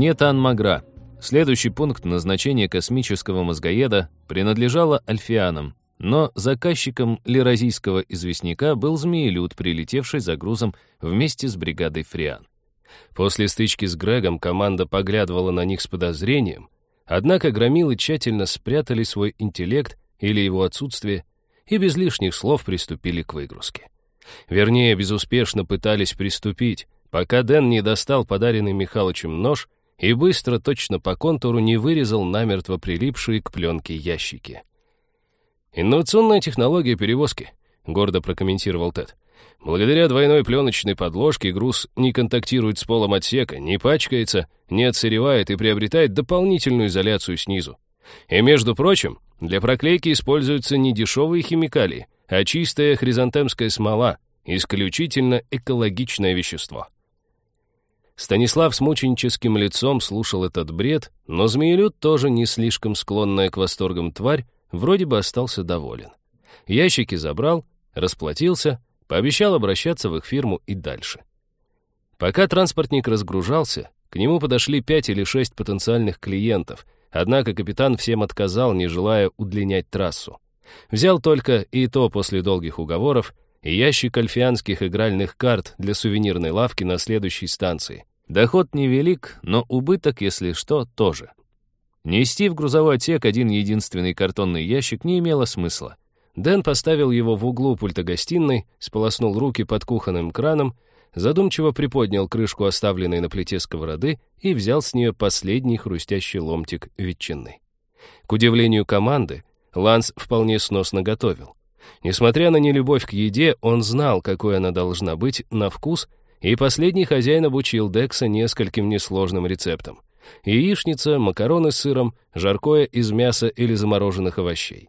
Планета Анмагра. Следующий пункт назначения космического мозгоеда принадлежала альфианам, но заказчиком лиразийского известняка был змеелюд, прилетевший за грузом вместе с бригадой Фриан. После стычки с Грегом команда поглядывала на них с подозрением, однако громилы тщательно спрятали свой интеллект или его отсутствие и без лишних слов приступили к выгрузке. Вернее, безуспешно пытались приступить, пока Дэн не достал подаренный Михалычем нож и быстро, точно по контуру, не вырезал намертво прилипшие к пленке ящики. «Инновационная технология перевозки», — гордо прокомментировал Тед. «Благодаря двойной пленочной подложке груз не контактирует с полом отсека, не пачкается, не отсыревает и приобретает дополнительную изоляцию снизу. И, между прочим, для проклейки используются не дешевые химикалии, а чистая хризантемская смола, исключительно экологичное вещество». Станислав с мученическим лицом слушал этот бред, но змеелюд, тоже не слишком склонная к восторгам тварь, вроде бы остался доволен. Ящики забрал, расплатился, пообещал обращаться в их фирму и дальше. Пока транспортник разгружался, к нему подошли пять или шесть потенциальных клиентов, однако капитан всем отказал, не желая удлинять трассу. Взял только, и то после долгих уговоров, ящик альфианских игральных карт для сувенирной лавки на следующей станции. Доход невелик, но убыток, если что, тоже. Нести в грузовой отсек один единственный картонный ящик не имело смысла. Дэн поставил его в углу пульта гостиной, сполоснул руки под кухонным краном, задумчиво приподнял крышку оставленной на плите сковороды и взял с нее последний хрустящий ломтик ветчины. К удивлению команды, Ланс вполне сносно готовил. Несмотря на нелюбовь к еде, он знал, какой она должна быть на вкус — и последний хозяин обучил Декса нескольким несложным рецептам. Яичница, макароны с сыром, жаркое из мяса или замороженных овощей.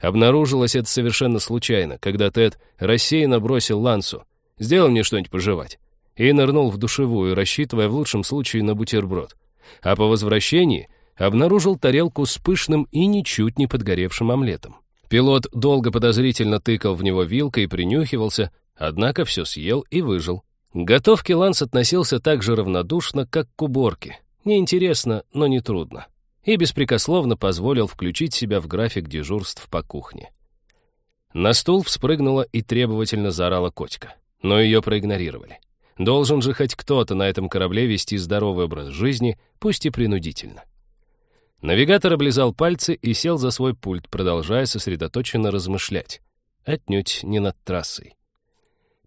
Обнаружилось это совершенно случайно, когда Тед рассеянно бросил Лансу «Сделай мне что-нибудь пожевать» и нырнул в душевую, рассчитывая в лучшем случае на бутерброд. А по возвращении обнаружил тарелку с пышным и ничуть не подгоревшим омлетом. Пилот долго подозрительно тыкал в него вилкой и принюхивался, однако все съел и выжил. К готовке Ланс относился так же равнодушно, как к уборке. Неинтересно, но не трудно. И беспрекословно позволил включить себя в график дежурств по кухне. На стул вспрыгнула и требовательно заорала котика. Но ее проигнорировали. Должен же хоть кто-то на этом корабле вести здоровый образ жизни, пусть и принудительно. Навигатор облизал пальцы и сел за свой пульт, продолжая сосредоточенно размышлять. Отнюдь не над трассой.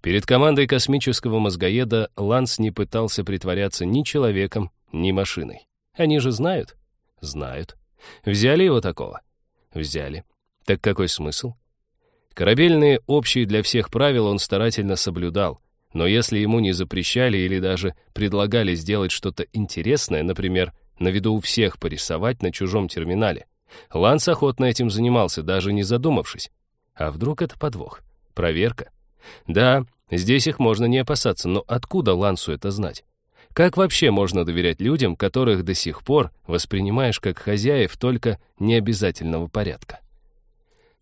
Перед командой космического мозгоеда Ланс не пытался притворяться ни человеком, ни машиной. Они же знают? Знают. Взяли его такого? Взяли. Так какой смысл? Корабельные общие для всех правила он старательно соблюдал, но если ему не запрещали или даже предлагали сделать что-то интересное, например, на виду у всех порисовать на чужом терминале, Ланс охотно этим занимался, даже не задумавшись. А вдруг это подвох? Проверка? Да, здесь их можно не опасаться, но откуда Лансу это знать? Как вообще можно доверять людям, которых до сих пор воспринимаешь как хозяев только необязательного порядка?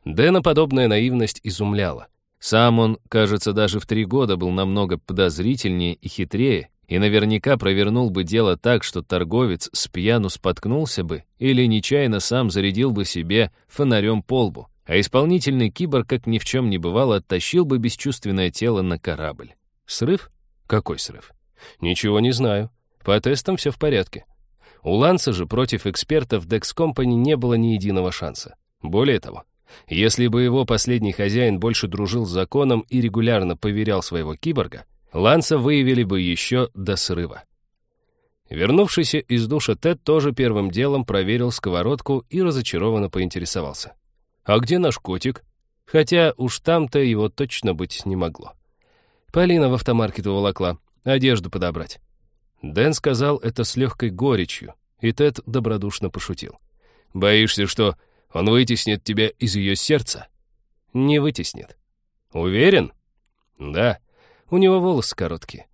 Дэна подобная наивность изумляла. Сам он, кажется, даже в три года был намного подозрительнее и хитрее, и наверняка провернул бы дело так, что торговец с пьяну споткнулся бы или нечаянно сам зарядил бы себе фонарем по лбу а исполнительный киборг, как ни в чем не бывало, оттащил бы бесчувственное тело на корабль. Срыв? Какой срыв? Ничего не знаю. По тестам все в порядке. У Ланса же против экспертов Dex Company не было ни единого шанса. Более того, если бы его последний хозяин больше дружил с законом и регулярно поверял своего киборга, Ланса выявили бы еще до срыва. Вернувшийся из душа Тед тоже первым делом проверил сковородку и разочарованно поинтересовался. «А где наш котик?» Хотя уж там-то его точно быть не могло. Полина в автомаркет уволокла, одежду подобрать. Дэн сказал это с легкой горечью, и Тед добродушно пошутил. «Боишься, что он вытеснит тебя из ее сердца?» «Не вытеснит». «Уверен?» «Да, у него волосы короткие».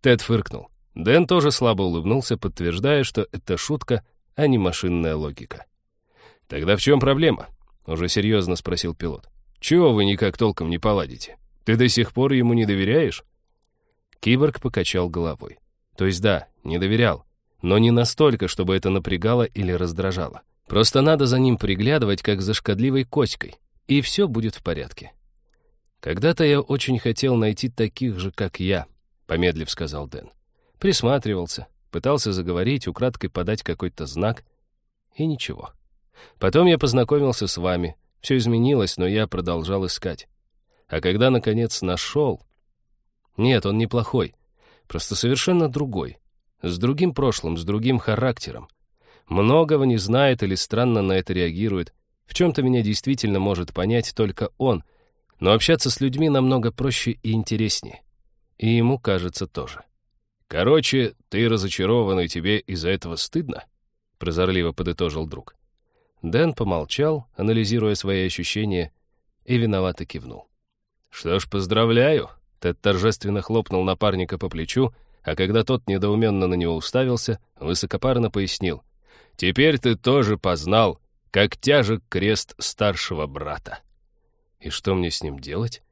Тед фыркнул. Дэн тоже слабо улыбнулся, подтверждая, что это шутка, а не машинная логика. «Тогда в чем проблема?» Уже серьезно спросил пилот. Чего вы никак толком не поладите? Ты до сих пор ему не доверяешь? Киборг покачал головой. То есть да, не доверял. но не настолько, чтобы это напрягало или раздражало. Просто надо за ним приглядывать, как за шкодливой коськой, и все будет в порядке. «Когда-то я очень хотел найти таких же, как я», — помедлив сказал Дэн. Присматривался, пытался заговорить, украдкой подать какой-то знак, и ничего. Потом я познакомился с вами, все изменилось, но я продолжал искать. А когда, наконец, нашел... Нет, он неплохой, просто совершенно другой, с другим прошлым, с другим характером. Многого не знает или странно на это реагирует. В чем-то меня действительно может понять только он, но общаться с людьми намного проще и интереснее. И ему кажется тоже. «Короче, ты разочарован, и тебе из-за этого стыдно?» — прозорливо подытожил друг. Дэн помолчал, анализируя свои ощущения, и виновато кивнул. «Что ж, поздравляю!» — Тед торжественно хлопнул напарника по плечу, а когда тот недоуменно на него уставился, высокопарно пояснил. «Теперь ты тоже познал, как тяжек крест старшего брата». «И что мне с ним делать?»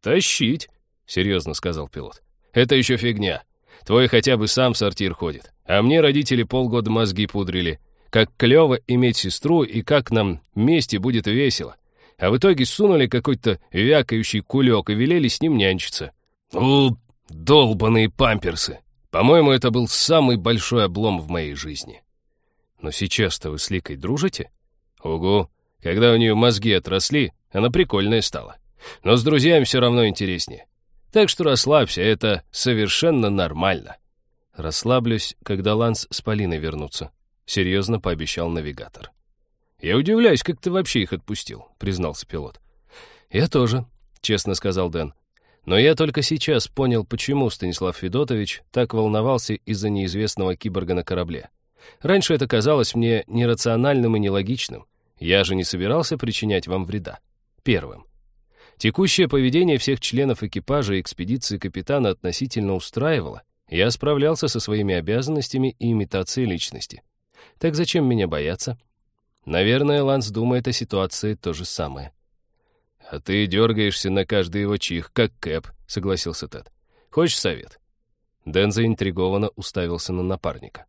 «Тащить», — серьезно сказал пилот. «Это еще фигня. Твой хотя бы сам в сортир ходит. А мне родители полгода мозги пудрили. Как клево иметь сестру и как нам вместе будет весело. А в итоге сунули какой-то вякающий кулек и велели с ним нянчиться. У, долбаные памперсы. По-моему, это был самый большой облом в моей жизни. Но сейчас-то вы с Ликой дружите? Угу. Когда у нее мозги отросли, она прикольная стала. Но с друзьями все равно интереснее. Так что расслабься, это совершенно нормально. Расслаблюсь, когда Ланс с Полиной вернутся, серьезно пообещал навигатор. Я удивляюсь, как ты вообще их отпустил, признался пилот. Я тоже, честно сказал Дэн. Но я только сейчас понял, почему Станислав Федотович так волновался из-за неизвестного киборга на корабле. Раньше это казалось мне нерациональным и нелогичным. Я же не собирался причинять вам вреда. Первым. Текущее поведение всех членов экипажа и экспедиции капитана относительно устраивало. Я справлялся со своими обязанностями и имитацией личности. Так зачем меня бояться? Наверное, Ланс думает о ситуации то же самое. «А ты дергаешься на каждый его чих, как Кэп», — согласился Тед. «Хочешь совет?» Дэн заинтригованно уставился на напарника.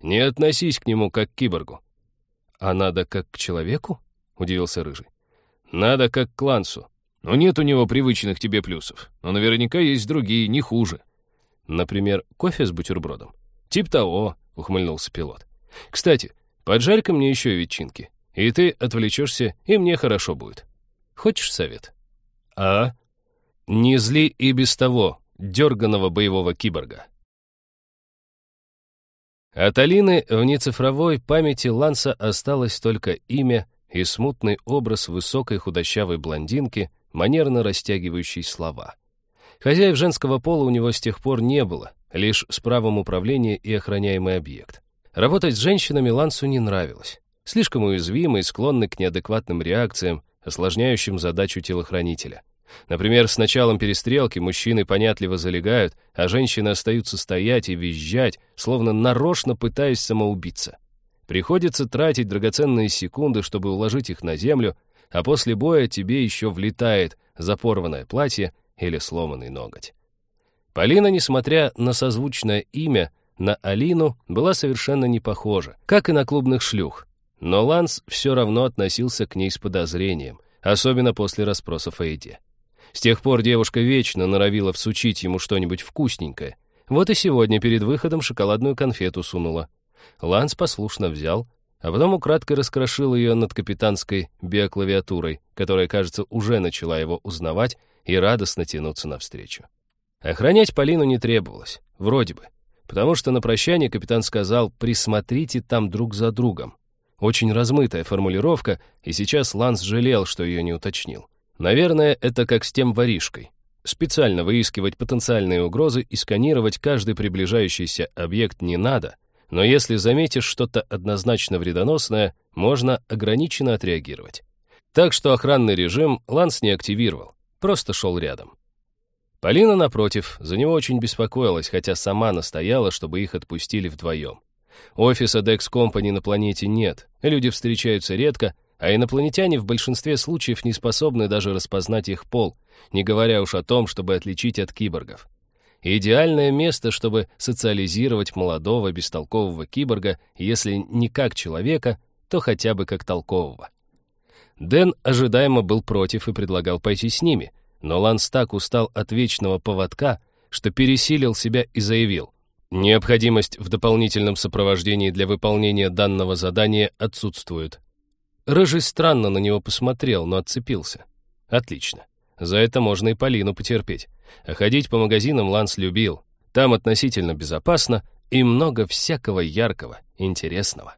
«Не относись к нему как к киборгу». «А надо как к человеку?» — удивился Рыжий. «Надо как к Лансу. Но нет у него привычных тебе плюсов. Но наверняка есть другие, не хуже. Например, кофе с бутербродом. Тип того, ухмыльнулся пилот. Кстати, поджарь-ка мне еще ветчинки. И ты отвлечешься, и мне хорошо будет. Хочешь совет? А? Не зли и без того дерганого боевого киборга. От Алины в нецифровой памяти Ланса осталось только имя и смутный образ высокой худощавой блондинки, манерно растягивающий слова. Хозяев женского пола у него с тех пор не было, лишь с правом управления и охраняемый объект. Работать с женщинами Лансу не нравилось. Слишком уязвимы и к неадекватным реакциям, осложняющим задачу телохранителя. Например, с началом перестрелки мужчины понятливо залегают, а женщины остаются стоять и визжать, словно нарочно пытаясь самоубиться. Приходится тратить драгоценные секунды, чтобы уложить их на землю, а после боя тебе еще влетает запорванное платье или сломанный ноготь. Полина, несмотря на созвучное имя, на Алину была совершенно не похожа, как и на клубных шлюх. Но Ланс все равно относился к ней с подозрением, особенно после расспросов о еде. С тех пор девушка вечно норовила всучить ему что-нибудь вкусненькое. Вот и сегодня перед выходом шоколадную конфету сунула. Ланс послушно взял, а потом украдкой раскрошил ее над капитанской биоклавиатурой, которая, кажется, уже начала его узнавать и радостно тянуться навстречу. Охранять Полину не требовалось, вроде бы, потому что на прощание капитан сказал «присмотрите там друг за другом». Очень размытая формулировка, и сейчас Ланс жалел, что ее не уточнил. Наверное, это как с тем воришкой. Специально выискивать потенциальные угрозы и сканировать каждый приближающийся объект не надо, но если заметишь что-то однозначно вредоносное, можно ограниченно отреагировать. Так что охранный режим Ланс не активировал, просто шел рядом. Полина, напротив, за него очень беспокоилась, хотя сама настояла, чтобы их отпустили вдвоем. Офиса Dex Company на планете нет, люди встречаются редко, а инопланетяне в большинстве случаев не способны даже распознать их пол, не говоря уж о том, чтобы отличить от киборгов. Идеальное место, чтобы социализировать молодого бестолкового киборга, если не как человека, то хотя бы как толкового. Дэн ожидаемо был против и предлагал пойти с ними, но Ланс так устал от вечного поводка, что пересилил себя и заявил, необходимость в дополнительном сопровождении для выполнения данного задания отсутствует. Рыжий странно на него посмотрел, но отцепился. Отлично. За это можно и Полину потерпеть. А ходить по магазинам Ланс любил. Там относительно безопасно и много всякого яркого, интересного.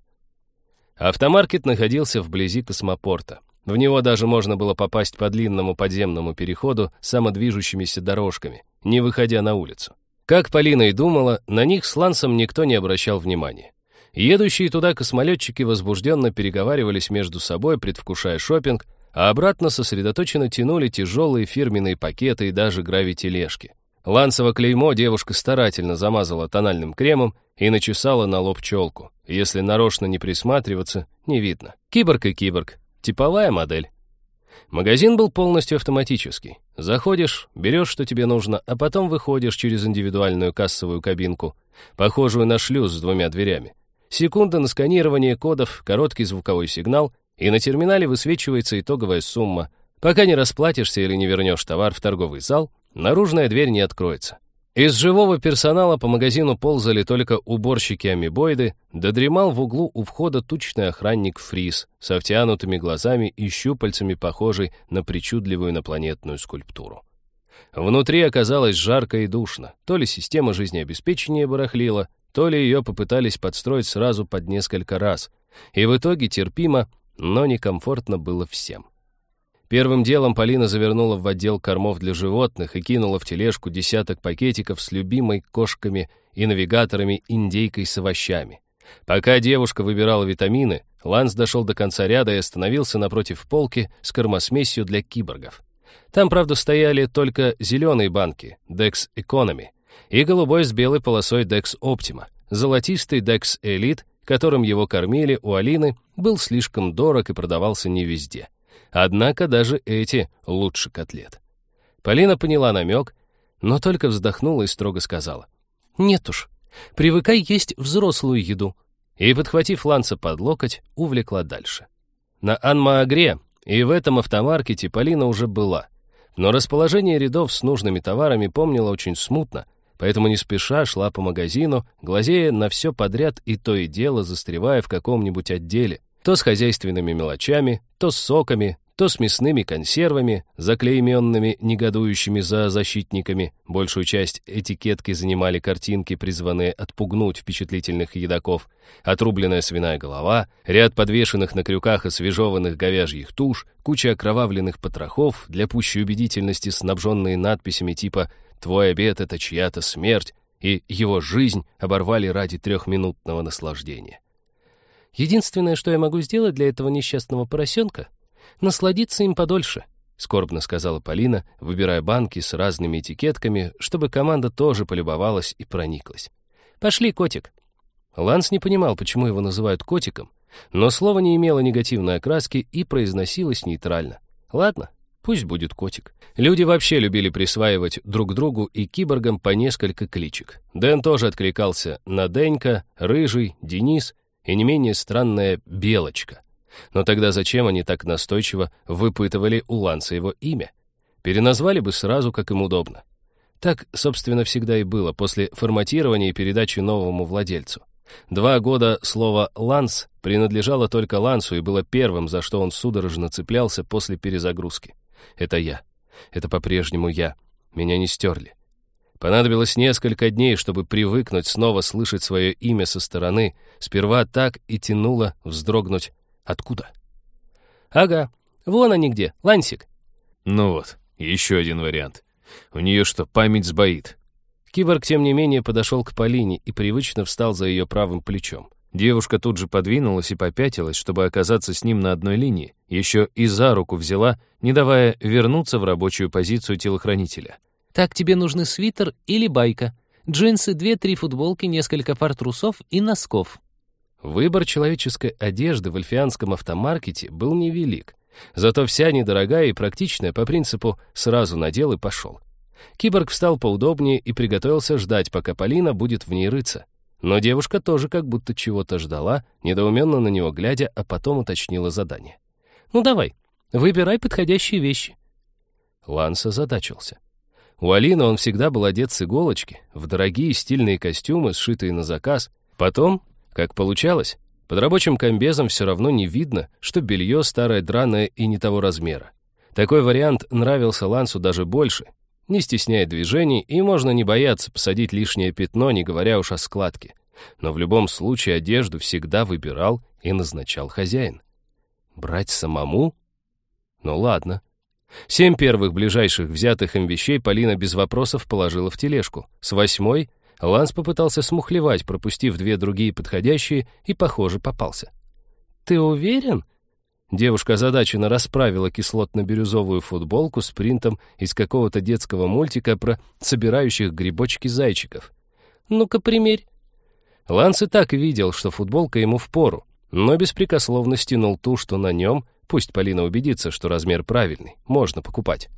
Автомаркет находился вблизи космопорта. В него даже можно было попасть по длинному подземному переходу самодвижущимися дорожками, не выходя на улицу. Как Полина и думала, на них с Лансом никто не обращал внимания. Едущие туда космолетчики возбужденно переговаривались между собой, предвкушая шопинг, а обратно сосредоточенно тянули тяжелые фирменные пакеты и даже гравитележки. Лансово клеймо девушка старательно замазала тональным кремом и начесала на лоб челку. Если нарочно не присматриваться, не видно. Киборг и киборг. Типовая модель. Магазин был полностью автоматический. Заходишь, берешь, что тебе нужно, а потом выходишь через индивидуальную кассовую кабинку, похожую на шлюз с двумя дверями. Секунда на сканирование кодов, короткий звуковой сигнал, и на терминале высвечивается итоговая сумма. Пока не расплатишься или не вернешь товар в торговый зал, наружная дверь не откроется. Из живого персонала по магазину ползали только уборщики-амебоиды, да дремал в углу у входа тучный охранник Фриз со втянутыми глазами и щупальцами, похожий на причудливую инопланетную скульптуру. Внутри оказалось жарко и душно. То ли система жизнеобеспечения барахлила, то ли ее попытались подстроить сразу под несколько раз. И в итоге терпимо, но некомфортно было всем. Первым делом Полина завернула в отдел кормов для животных и кинула в тележку десяток пакетиков с любимой кошками и навигаторами индейкой с овощами. Пока девушка выбирала витамины, Ланс дошел до конца ряда и остановился напротив полки с кормосмесью для киборгов. Там, правда, стояли только зеленые банки Dex Economy и голубой с белой полосой Dex Optima. Золотистый Dex Elite, которым его кормили у Алины, был слишком дорог и продавался не везде. Однако даже эти лучше котлет. Полина поняла намек, но только вздохнула и строго сказала. «Нет уж, привыкай есть взрослую еду». И, подхватив Ланца под локоть, увлекла дальше. На Анмаагре и в этом автомаркете Полина уже была, но расположение рядов с нужными товарами помнила очень смутно, поэтому не спеша шла по магазину, глазея на все подряд и то и дело застревая в каком-нибудь отделе, то с хозяйственными мелочами, то с соками, то с мясными консервами, заклейменными негодующими за защитниками. Большую часть этикетки занимали картинки, призванные отпугнуть впечатлительных едоков. Отрубленная свиная голова, ряд подвешенных на крюках освежеванных говяжьих туш, куча окровавленных потрохов, для пущей убедительности снабженные надписями типа «Твой обед — это чья-то смерть», и его жизнь оборвали ради трехминутного наслаждения. Единственное, что я могу сделать для этого несчастного поросенка — насладиться им подольше», — скорбно сказала Полина, выбирая банки с разными этикетками, чтобы команда тоже полюбовалась и прониклась. «Пошли, котик». Ланс не понимал, почему его называют котиком, но слово не имело негативной окраски и произносилось нейтрально. «Ладно, пусть будет котик». Люди вообще любили присваивать друг другу и киборгам по несколько кличек. Дэн тоже откликался на Денька, Рыжий, Денис и не менее странная Белочка — но тогда зачем они так настойчиво выпытывали у Ланса его имя? Переназвали бы сразу, как им удобно. Так, собственно, всегда и было после форматирования и передачи новому владельцу. Два года слово «Ланс» принадлежало только Лансу и было первым, за что он судорожно цеплялся после перезагрузки. Это я. Это по-прежнему я. Меня не стерли. Понадобилось несколько дней, чтобы привыкнуть снова слышать свое имя со стороны. Сперва так и тянуло вздрогнуть Откуда? Ага, вон они где, Лансик. Ну вот, еще один вариант. У нее что, память сбоит? Киборг, тем не менее, подошел к Полине и привычно встал за ее правым плечом. Девушка тут же подвинулась и попятилась, чтобы оказаться с ним на одной линии. Еще и за руку взяла, не давая вернуться в рабочую позицию телохранителя. «Так тебе нужны свитер или байка. Джинсы, две-три футболки, несколько пар трусов и носков. Выбор человеческой одежды в альфианском автомаркете был невелик, зато вся недорогая и практичная по принципу «сразу надел и пошел». Киборг встал поудобнее и приготовился ждать, пока Полина будет в ней рыться. Но девушка тоже как будто чего-то ждала, недоуменно на него глядя, а потом уточнила задание. «Ну давай, выбирай подходящие вещи». Ланс озадачился. У Алины он всегда был одет с иголочки, в дорогие стильные костюмы, сшитые на заказ. Потом, как получалось, под рабочим комбезом все равно не видно, что белье старое, драное и не того размера. Такой вариант нравился Лансу даже больше, не стесняет движений, и можно не бояться посадить лишнее пятно, не говоря уж о складке. Но в любом случае одежду всегда выбирал и назначал хозяин. Брать самому? Ну ладно. Семь первых ближайших взятых им вещей Полина без вопросов положила в тележку. С восьмой Ланс попытался смухлевать, пропустив две другие подходящие, и, похоже, попался. «Ты уверен?» Девушка озадаченно расправила кислотно-бирюзовую футболку с принтом из какого-то детского мультика про собирающих грибочки зайчиков. «Ну-ка, примерь». Ланс и так видел, что футболка ему впору, но беспрекословно стянул ту, что на нем, пусть Полина убедится, что размер правильный, можно покупать.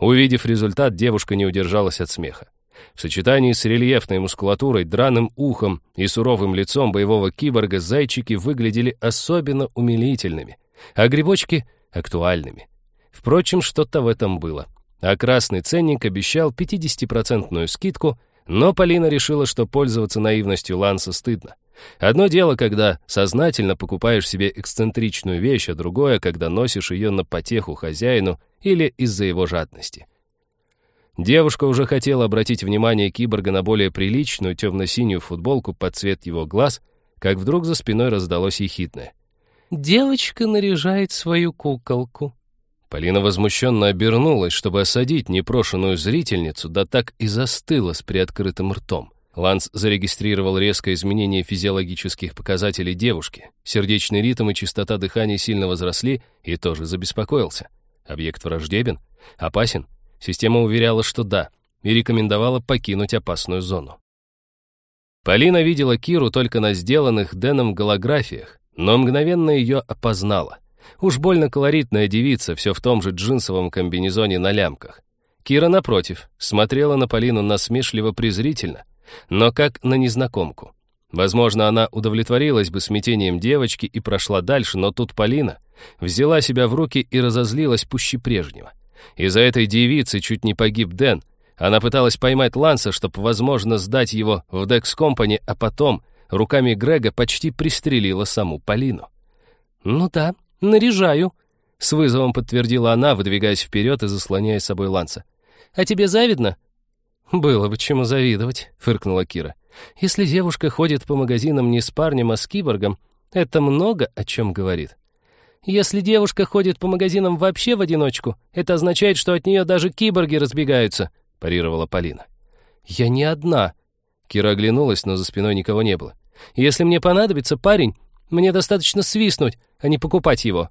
Увидев результат, девушка не удержалась от смеха. В сочетании с рельефной мускулатурой, драным ухом и суровым лицом боевого киборга зайчики выглядели особенно умилительными — а грибочки — актуальными. Впрочем, что-то в этом было. А красный ценник обещал 50-процентную скидку, но Полина решила, что пользоваться наивностью Ланса стыдно. Одно дело, когда сознательно покупаешь себе эксцентричную вещь, а другое, когда носишь ее на потеху хозяину или из-за его жадности. Девушка уже хотела обратить внимание киборга на более приличную темно-синюю футболку под цвет его глаз, как вдруг за спиной раздалось ехидное. Девочка наряжает свою куколку. Полина возмущенно обернулась, чтобы осадить непрошенную зрительницу, да так и застыла с приоткрытым ртом. Ланс зарегистрировал резкое изменение физиологических показателей девушки. Сердечный ритм и частота дыхания сильно возросли и тоже забеспокоился. Объект враждебен? Опасен? Система уверяла, что да, и рекомендовала покинуть опасную зону. Полина видела Киру только на сделанных Дэном голографиях, но мгновенно ее опознала. Уж больно колоритная девица, все в том же джинсовом комбинезоне на лямках. Кира, напротив, смотрела на Полину насмешливо-презрительно, но как на незнакомку. Возможно, она удовлетворилась бы смятением девочки и прошла дальше, но тут Полина взяла себя в руки и разозлилась пуще прежнего. Из-за этой девицы чуть не погиб Дэн. Она пыталась поймать Ланса, чтобы, возможно, сдать его в Декс Компани, а потом руками Грега почти пристрелила саму Полину. «Ну да, наряжаю», — с вызовом подтвердила она, выдвигаясь вперед и заслоняя собой Ланса. «А тебе завидно?» «Было бы чему завидовать», — фыркнула Кира. «Если девушка ходит по магазинам не с парнем, а с киборгом, это много о чем говорит». «Если девушка ходит по магазинам вообще в одиночку, это означает, что от нее даже киборги разбегаются», — парировала Полина. «Я не одна», Кира оглянулась, но за спиной никого не было. «Если мне понадобится парень, мне достаточно свистнуть, а не покупать его».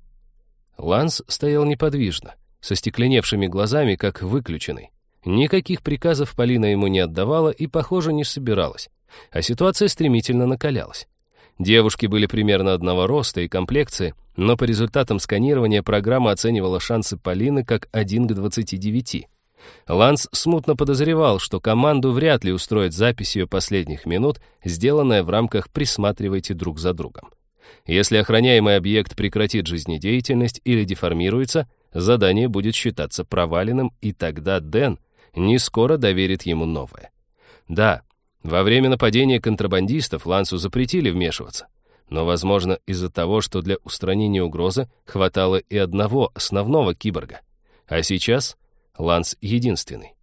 Ланс стоял неподвижно, со стекленевшими глазами, как выключенный. Никаких приказов Полина ему не отдавала и, похоже, не собиралась. А ситуация стремительно накалялась. Девушки были примерно одного роста и комплекции, но по результатам сканирования программа оценивала шансы Полины как 1 к 29. Ланс смутно подозревал, что команду вряд ли устроит запись ее последних минут, сделанная в рамках «присматривайте друг за другом». Если охраняемый объект прекратит жизнедеятельность или деформируется, задание будет считаться проваленным, и тогда Дэн не скоро доверит ему новое. Да, во время нападения контрабандистов Лансу запретили вмешиваться, но, возможно, из-за того, что для устранения угрозы хватало и одного основного киборга. А сейчас Ланс единственный.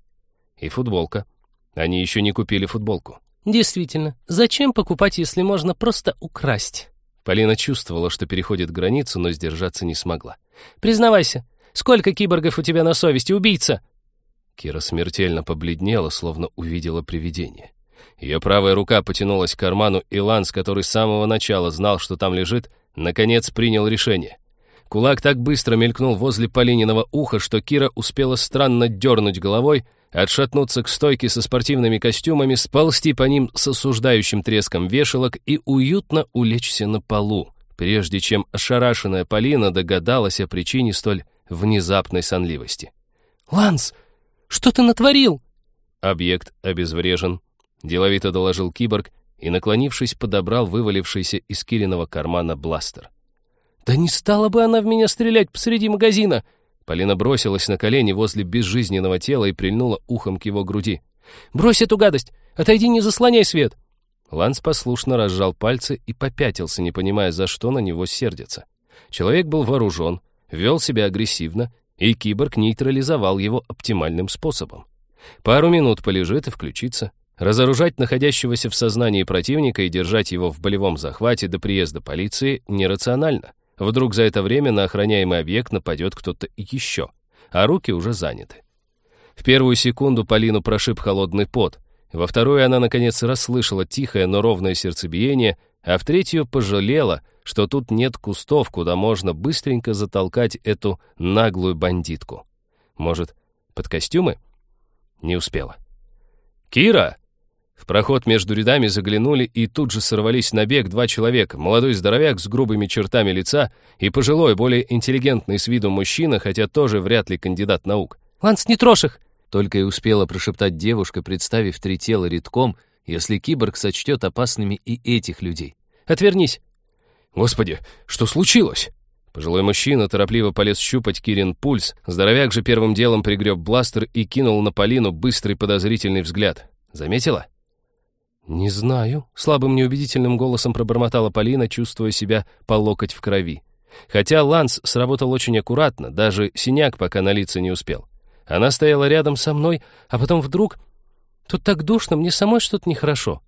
И футболка. Они еще не купили футболку. Действительно, зачем покупать, если можно просто украсть? Полина чувствовала, что переходит границу, но сдержаться не смогла. Признавайся, сколько киборгов у тебя на совести, убийца? Кира смертельно побледнела, словно увидела привидение. Ее правая рука потянулась к карману, и Ланс, который с самого начала знал, что там лежит, наконец принял решение. Кулак так быстро мелькнул возле Полининого уха, что Кира успела странно дернуть головой, отшатнуться к стойке со спортивными костюмами, сползти по ним с осуждающим треском вешалок и уютно улечься на полу, прежде чем ошарашенная Полина догадалась о причине столь внезапной сонливости. «Ланс, Что ты натворил?» Объект обезврежен. Деловито доложил киборг и, наклонившись, подобрал вывалившийся из Кириного кармана бластер. «Да не стала бы она в меня стрелять посреди магазина!» Полина бросилась на колени возле безжизненного тела и прильнула ухом к его груди. «Брось эту гадость! Отойди, не заслоняй свет!» Ланс послушно разжал пальцы и попятился, не понимая, за что на него сердятся. Человек был вооружен, вел себя агрессивно, и киборг нейтрализовал его оптимальным способом. Пару минут полежит и включится. Разоружать находящегося в сознании противника и держать его в болевом захвате до приезда полиции нерационально. Вдруг за это время на охраняемый объект нападет кто-то еще, а руки уже заняты. В первую секунду Полину прошиб холодный пот, во вторую она, наконец, расслышала тихое, но ровное сердцебиение, а в третью пожалела, что тут нет кустов, куда можно быстренько затолкать эту наглую бандитку. Может, под костюмы? Не успела. «Кира!» В проход между рядами заглянули и тут же сорвались на бег два человека. Молодой здоровяк с грубыми чертами лица и пожилой, более интеллигентный с виду мужчина, хотя тоже вряд ли кандидат наук. «Ланс, не трожь их!» Только и успела прошептать девушка, представив три тела редком, если киборг сочтет опасными и этих людей. «Отвернись!» «Господи, что случилось?» Пожилой мужчина торопливо полез щупать Кирин пульс, здоровяк же первым делом пригреб бластер и кинул на Полину быстрый подозрительный взгляд. Заметила? «Не знаю», — слабым неубедительным голосом пробормотала Полина, чувствуя себя по локоть в крови. Хотя Ланс сработал очень аккуратно, даже синяк пока налиться не успел. Она стояла рядом со мной, а потом вдруг... Тут так душно, мне самой что-то нехорошо.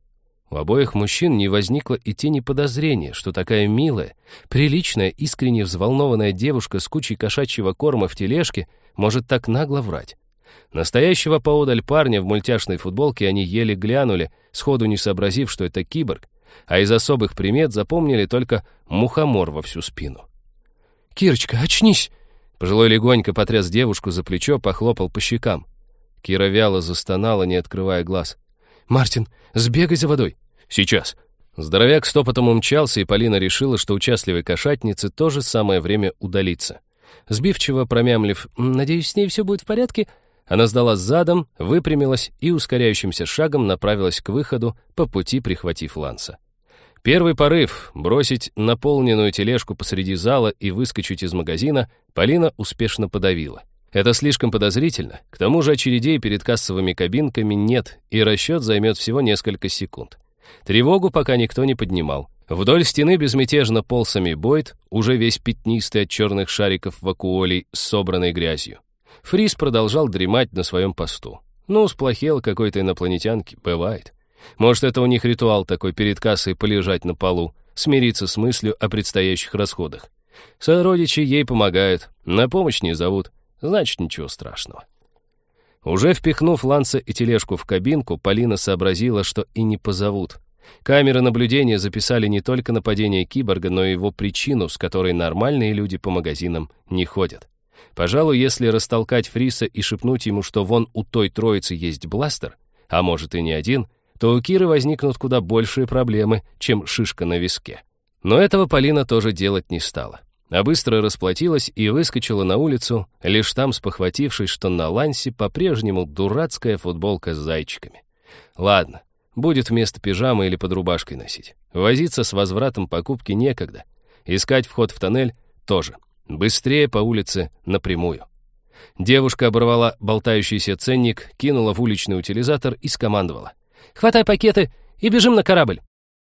У обоих мужчин не возникло и тени подозрения, что такая милая, приличная, искренне взволнованная девушка с кучей кошачьего корма в тележке может так нагло врать. Настоящего поодаль парня в мультяшной футболке они еле глянули, сходу не сообразив, что это киборг, а из особых примет запомнили только мухомор во всю спину. «Кирочка, очнись!» Пожилой легонько потряс девушку за плечо, похлопал по щекам. Кира вяло застонала, не открывая глаз. «Мартин, сбегай за водой!» «Сейчас!» Здоровяк стопотом умчался, и Полина решила, что участливой кошатнице тоже самое время удалиться. Сбивчиво промямлив «Надеюсь, с ней все будет в порядке», она сдала задом, выпрямилась и ускоряющимся шагом направилась к выходу, по пути прихватив Ланса. Первый порыв — бросить наполненную тележку посреди зала и выскочить из магазина — Полина успешно подавила. Это слишком подозрительно, к тому же очередей перед кассовыми кабинками нет, и расчет займет всего несколько секунд. Тревогу пока никто не поднимал. Вдоль стены безмятежно ползами Бойд, уже весь пятнистый от черных шариков вакуолей собранной грязью. Фрис продолжал дремать на своем посту. Ну, сплохел какой-то инопланетянки, бывает. Может, это у них ритуал такой перед кассой полежать на полу, смириться с мыслью о предстоящих расходах. Сородичи ей помогают, на помощь не зовут, значит, ничего страшного. Уже впихнув Ланса и тележку в кабинку, Полина сообразила, что и не позовут. Камеры наблюдения записали не только нападение киборга, но и его причину, с которой нормальные люди по магазинам не ходят. Пожалуй, если растолкать Фриса и шепнуть ему, что вон у той троицы есть бластер, а может и не один, то у Киры возникнут куда большие проблемы, чем шишка на виске. Но этого Полина тоже делать не стала, а быстро расплатилась и выскочила на улицу, лишь там спохватившись, что на Лансе по-прежнему дурацкая футболка с зайчиками. Ладно, будет вместо пижамы или под рубашкой носить. Возиться с возвратом покупки некогда. Искать вход в тоннель тоже. Быстрее по улице напрямую. Девушка оборвала болтающийся ценник, кинула в уличный утилизатор и скомандовала. «Хватай пакеты и бежим на корабль!»